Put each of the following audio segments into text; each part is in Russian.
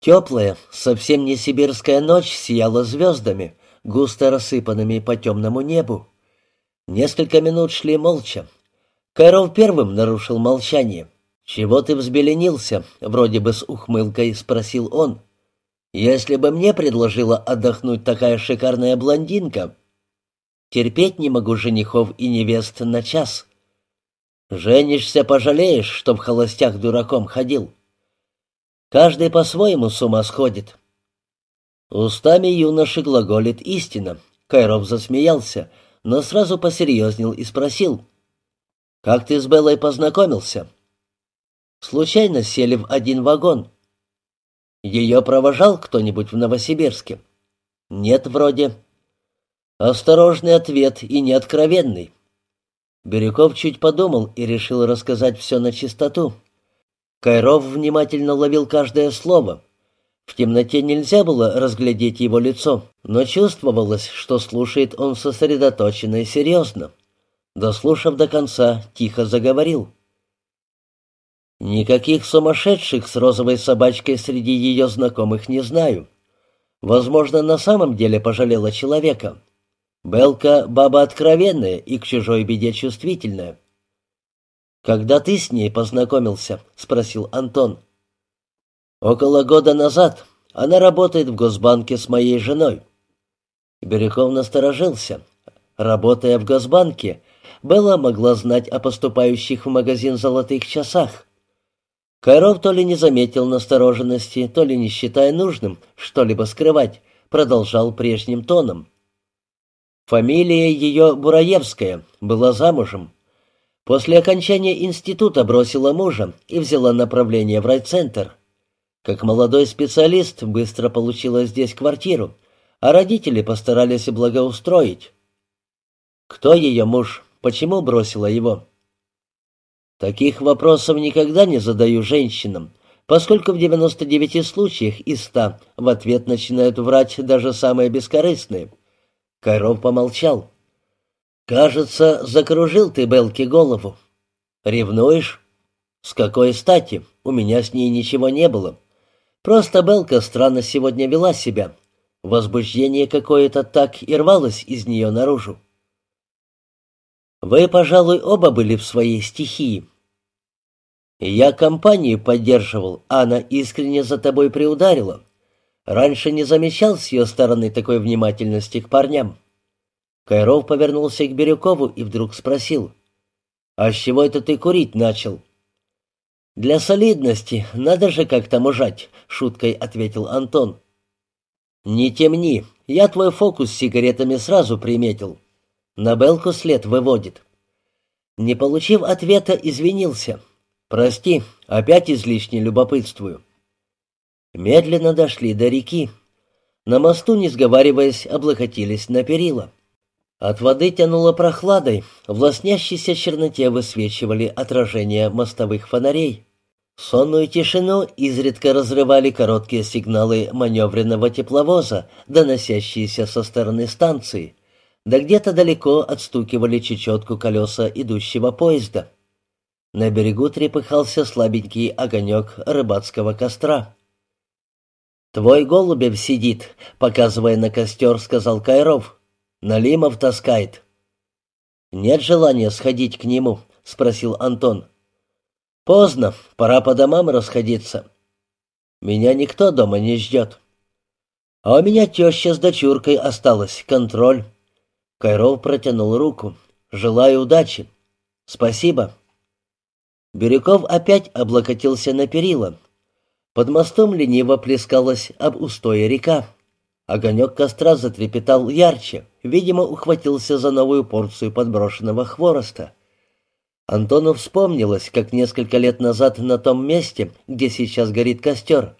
Теплая, совсем не сибирская ночь сияла звездами, густо рассыпанными по темному небу. Несколько минут шли молча. Кайров первым нарушил молчание. «Чего ты взбеленился?» — вроде бы с ухмылкой спросил он. «Если бы мне предложила отдохнуть такая шикарная блондинка...» «Терпеть не могу женихов и невест на час». «Женишься, пожалеешь, что в холостях дураком ходил». «Каждый по-своему с ума сходит». Устами юноши глаголит истина. Кайров засмеялся, но сразу посерьезнел и спросил. «Как ты с Беллой познакомился?» Случайно сели в один вагон. Ее провожал кто-нибудь в Новосибирске? Нет, вроде. Осторожный ответ и неоткровенный. Бирюков чуть подумал и решил рассказать все на чистоту. Кайров внимательно ловил каждое слово. В темноте нельзя было разглядеть его лицо, но чувствовалось, что слушает он сосредоточенно и серьезно. Дослушав до конца, тихо заговорил. Никаких сумасшедших с розовой собачкой среди ее знакомых не знаю. Возможно, на самом деле пожалела человека. Белка — баба откровенная и к чужой беде чувствительная. «Когда ты с ней познакомился?» — спросил Антон. «Около года назад. Она работает в Госбанке с моей женой». Бирюков насторожился. Работая в Госбанке, Белла могла знать о поступающих в магазин золотых часах. Кайров то ли не заметил настороженности, то ли не считая нужным что-либо скрывать, продолжал прежним тоном. Фамилия ее Бураевская, была замужем. После окончания института бросила мужа и взяла направление в райцентр. Как молодой специалист быстро получила здесь квартиру, а родители постарались благоустроить. Кто ее муж? Почему бросила его? Таких вопросов никогда не задаю женщинам, поскольку в 99 случаях из 100 в ответ начинают врать даже самые бескорыстные. Кайров помолчал. «Кажется, закружил ты Белке голову. Ревнуешь?» «С какой стати? У меня с ней ничего не было. Просто Белка странно сегодня вела себя. Возбуждение какое-то так и рвалось из нее наружу. Вы, пожалуй, оба были в своей стихии. Я компанию поддерживал, а она искренне за тобой приударила. Раньше не замечал с ее стороны такой внимательности к парням. Кайров повернулся к Бирюкову и вдруг спросил. «А с чего это ты курить начал?» «Для солидности, надо же как-то мужать», — шуткой ответил Антон. «Не темни, я твой фокус с сигаретами сразу приметил. На Белку след выводит. Не получив ответа, извинился. «Прости, опять излишне любопытствую». Медленно дошли до реки. На мосту, не сговариваясь, облокотились на перила. От воды тянуло прохладой, в лоснящейся черноте высвечивали отражения мостовых фонарей. Сонную тишину изредка разрывали короткие сигналы маневренного тепловоза, доносящиеся со стороны станции да где-то далеко отстукивали чечетку колеса идущего поезда. На берегу трепыхался слабенький огонек рыбацкого костра. «Твой Голубев сидит», — показывая на костер, сказал Кайров. «Налимов таскает». «Нет желания сходить к нему?» — спросил Антон. «Поздно, пора по домам расходиться. Меня никто дома не ждет. А у меня теща с дочуркой осталась, контроль». Кайров протянул руку. «Желаю удачи». «Спасибо». Бирюков опять облокотился на перила. Под мостом лениво плескалась об устое река. Огонек костра затрепетал ярче, видимо, ухватился за новую порцию подброшенного хвороста. Антону вспомнилось, как несколько лет назад на том месте, где сейчас горит костер,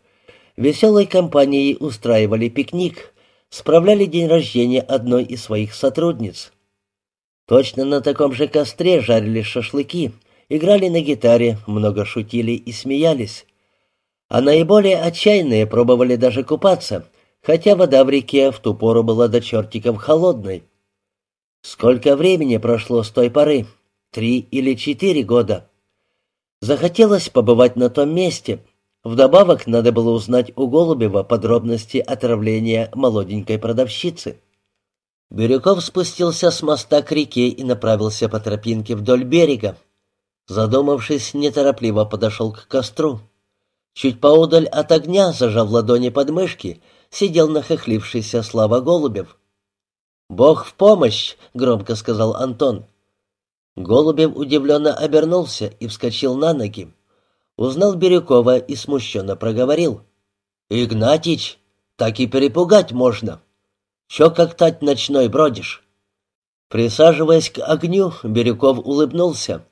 веселой компанией устраивали пикник, справляли день рождения одной из своих сотрудниц. Точно на таком же костре жарили шашлыки, играли на гитаре, много шутили и смеялись. А наиболее отчаянные пробовали даже купаться, хотя вода в реке в ту пору была до чертиков холодной. Сколько времени прошло с той поры? Три или четыре года. Захотелось побывать на том месте, Вдобавок надо было узнать у Голубева подробности отравления молоденькой продавщицы. Бирюков спустился с моста к реке и направился по тропинке вдоль берега. Задумавшись, неторопливо подошел к костру. Чуть поодаль от огня, зажав ладони под мышки, сидел нахохлившийся Слава Голубев. «Бог в помощь!» — громко сказал Антон. Голубев удивленно обернулся и вскочил на ноги. Узнал Бирюкова и смущенно проговорил. «Игнатич, так и перепугать можно. Чё как тать ночной бродишь?» Присаживаясь к огню, Бирюков улыбнулся.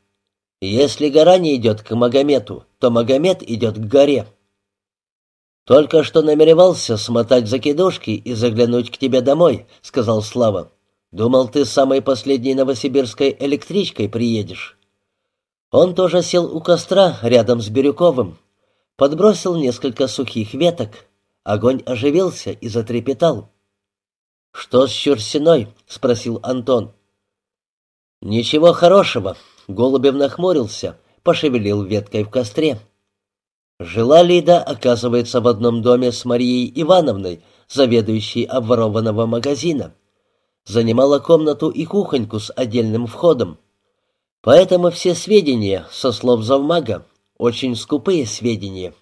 «Если гора не идет к Магомету, то Магомет идет к горе». «Только что намеревался смотать закидушки и заглянуть к тебе домой», — сказал Слава. «Думал, ты с самой последней новосибирской электричкой приедешь». Он тоже сел у костра рядом с Бирюковым. Подбросил несколько сухих веток. Огонь оживился и затрепетал. «Что с Чурсиной?» — спросил Антон. «Ничего хорошего», — Голубев нахмурился, пошевелил веткой в костре. Жила Лида, оказывается, в одном доме с Марией Ивановной, заведующей обворованного магазина. Занимала комнату и кухоньку с отдельным входом. Поэтому все сведения, со слов завмага, очень скупые сведения.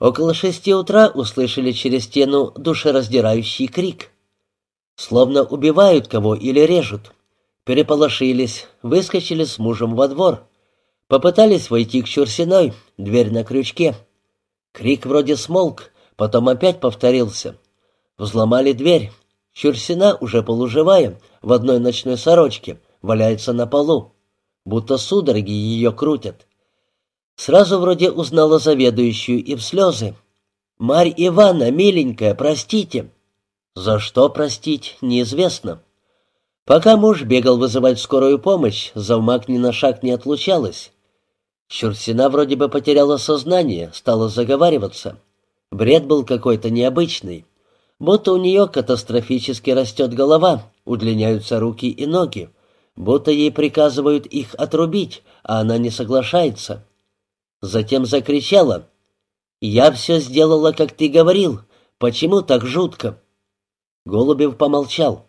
Около шести утра услышали через стену душераздирающий крик. Словно убивают кого или режут. Переполошились, выскочили с мужем во двор. Попытались войти к Чурсиной, дверь на крючке. Крик вроде смолк, потом опять повторился. Взломали дверь. Чурсина, уже полуживая, в одной ночной сорочке, валяется на полу. Будто судороги ее крутят. Сразу вроде узнала заведующую и в слезы. «Марь Ивановна, миленькая, простите!» За что простить, неизвестно. Пока муж бегал вызывать скорую помощь, завмак ни на шаг не отлучалась. Чурсина вроде бы потеряла сознание, стала заговариваться. Бред был какой-то необычный. Будто у нее катастрофически растет голова, удлиняются руки и ноги. Будто ей приказывают их отрубить, а она не соглашается. Затем закричала. «Я все сделала, как ты говорил. Почему так жутко?» Голубев помолчал.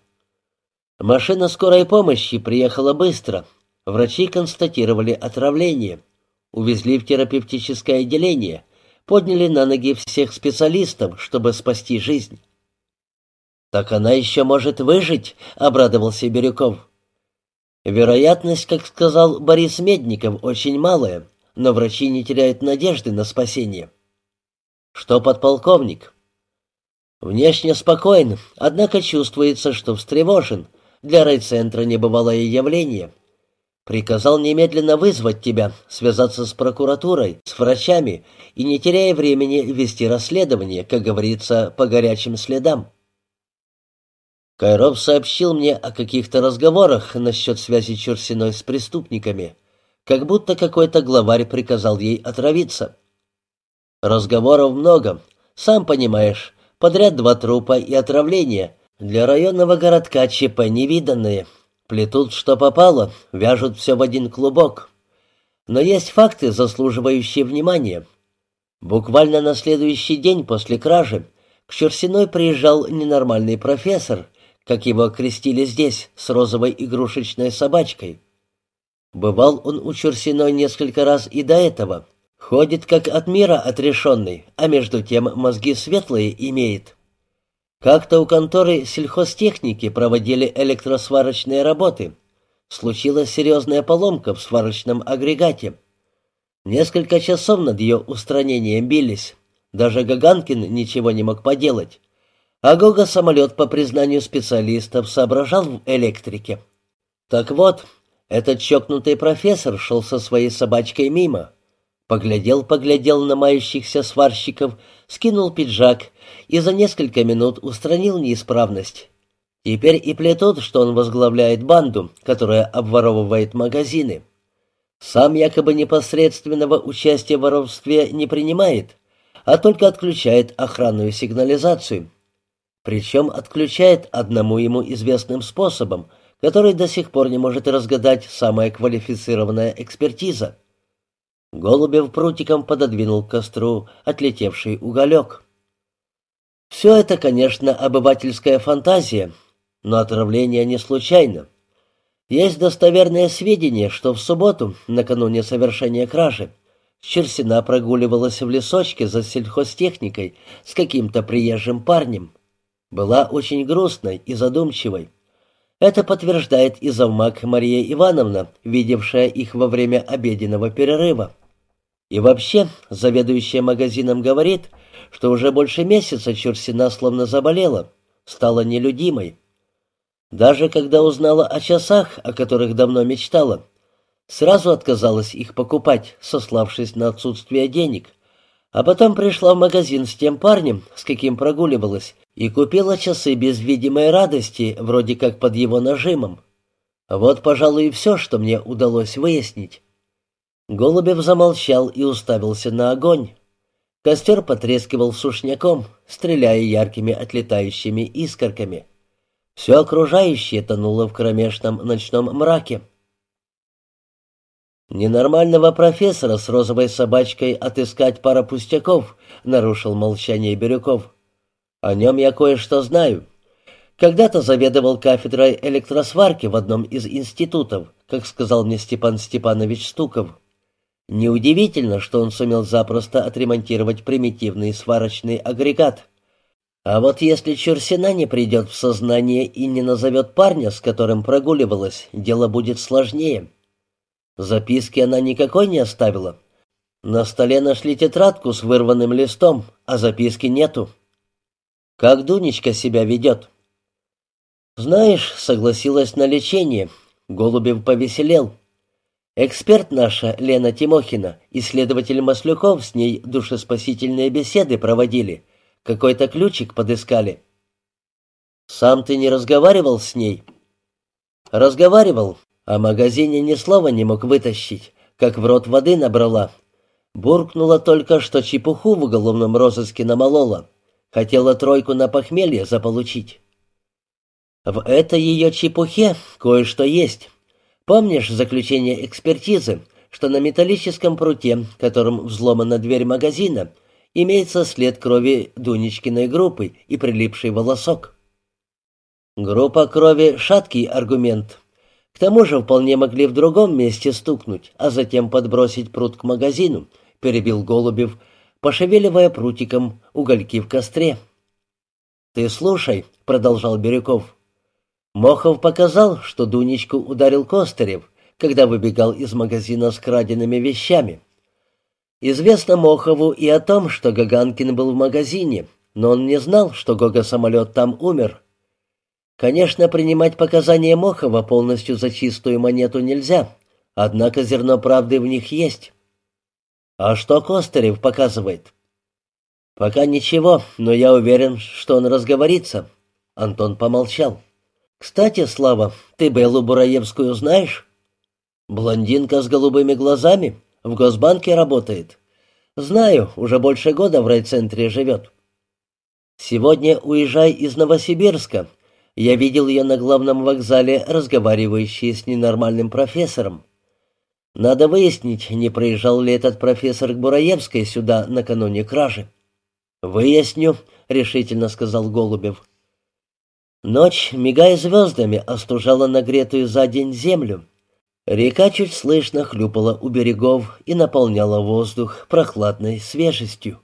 Машина скорой помощи приехала быстро. Врачи констатировали отравление. Увезли в терапевтическое отделение. Подняли на ноги всех специалистов, чтобы спасти жизнь. «Так она еще может выжить», — обрадовался Бирюков. «Вероятность, как сказал Борис Медников, очень малая, но врачи не теряют надежды на спасение». «Что подполковник?» Внешне спокоен, однако чувствуется, что встревожен. Для райцентра небывалое явление. Приказал немедленно вызвать тебя, связаться с прокуратурой, с врачами и, не теряя времени, вести расследование, как говорится, по горячим следам. Кайров сообщил мне о каких-то разговорах насчет связи Чурсиной с преступниками, как будто какой-то главарь приказал ей отравиться. Разговоров много, сам понимаешь, Подряд два трупа и отравление. Для районного городка ЧП невиданные. Плетут, что попало, вяжут все в один клубок. Но есть факты, заслуживающие внимания. Буквально на следующий день после кражи к Черсиной приезжал ненормальный профессор, как его окрестили здесь, с розовой игрушечной собачкой. Бывал он у Черсиной несколько раз и до этого. Ходит как от мира отрешенный, а между тем мозги светлые имеет. Как-то у конторы сельхозтехники проводили электросварочные работы. Случилась серьезная поломка в сварочном агрегате. Несколько часов над ее устранением бились. Даже Гаганкин ничего не мог поделать. А Гога-самолет, по признанию специалистов, соображал в электрике. Так вот, этот чокнутый профессор шел со своей собачкой мимо. Поглядел-поглядел на мающихся сварщиков, скинул пиджак и за несколько минут устранил неисправность. Теперь и плетут, что он возглавляет банду, которая обворовывает магазины. Сам якобы непосредственного участия в воровстве не принимает, а только отключает охранную сигнализацию. Причем отключает одному ему известным способом, который до сих пор не может разгадать самая квалифицированная экспертиза. Голубев прутиком пододвинул к костру отлетевший уголек. Все это, конечно, обывательская фантазия, но отравление не случайно. Есть достоверные сведения, что в субботу, накануне совершения кражи, Черсина прогуливалась в лесочке за сельхозтехникой с каким-то приезжим парнем. Была очень грустной и задумчивой. Это подтверждает и завмак Мария Ивановна, видевшая их во время обеденного перерыва. И вообще, заведующая магазином говорит, что уже больше месяца Чурсина словно заболела, стала нелюдимой. Даже когда узнала о часах, о которых давно мечтала, сразу отказалась их покупать, сославшись на отсутствие денег, а потом пришла в магазин с тем парнем, с каким прогуливалась, и купила часы без видимой радости, вроде как под его нажимом. Вот, пожалуй, и все, что мне удалось выяснить. Голубев замолчал и уставился на огонь. Костер потрескивал сушняком, стреляя яркими отлетающими искорками. Все окружающее тонуло в кромешном ночном мраке. «Ненормального профессора с розовой собачкой отыскать пара пустяков», — нарушил молчание Бирюков. «О нем я кое-что знаю. Когда-то заведовал кафедрой электросварки в одном из институтов, как сказал мне Степан Степанович Стуков. Неудивительно, что он сумел запросто отремонтировать примитивный сварочный агрегат. А вот если Чурсина не придет в сознание и не назовет парня, с которым прогуливалась, дело будет сложнее. Записки она никакой не оставила. На столе нашли тетрадку с вырванным листом, а записки нету. Как Дунечка себя ведет? Знаешь, согласилась на лечение. Голубев повеселел. Эксперт наша, Лена Тимохина, исследователь Маслюков с ней душеспасительные беседы проводили. Какой-то ключик подыскали. Сам ты не разговаривал с ней? Разговаривал, о магазине ни слова не мог вытащить, как в рот воды набрала. Буркнула только, что чепуху в уголовном розыске намолола. Хотела тройку на похмелье заполучить. В этой ее чепухе кое-что есть. Помнишь заключение экспертизы, что на металлическом пруте, которым взломана дверь магазина, имеется след крови Дунечкиной группы и прилипший волосок? Группа крови — шаткий аргумент. К тому же вполне могли в другом месте стукнуть, а затем подбросить прут к магазину, перебил Голубев, пошевеливая прутиком угольки в костре. «Ты слушай», — продолжал Бирюков, Мохов показал, что Дунечку ударил Костырев, когда выбегал из магазина с краденными вещами. Известно Мохову и о том, что Гаганкин был в магазине, но он не знал, что Гога-самолет там умер. Конечно, принимать показания Мохова полностью за чистую монету нельзя, однако зерно правды в них есть. А что Костырев показывает? Пока ничего, но я уверен, что он разговорится. Антон помолчал. «Кстати, Слава, ты Беллу Бураевскую знаешь?» «Блондинка с голубыми глазами. В Госбанке работает». «Знаю, уже больше года в райцентре живет». «Сегодня уезжай из Новосибирска. Я видел ее на главном вокзале, разговаривающей с ненормальным профессором. Надо выяснить, не проезжал ли этот профессор к Бураевской сюда накануне кражи». «Выясню», — решительно сказал Голубев. Ночь, мигая звездами, остужала нагретую за день землю. Река чуть слышно хлюпала у берегов и наполняла воздух прохладной свежестью.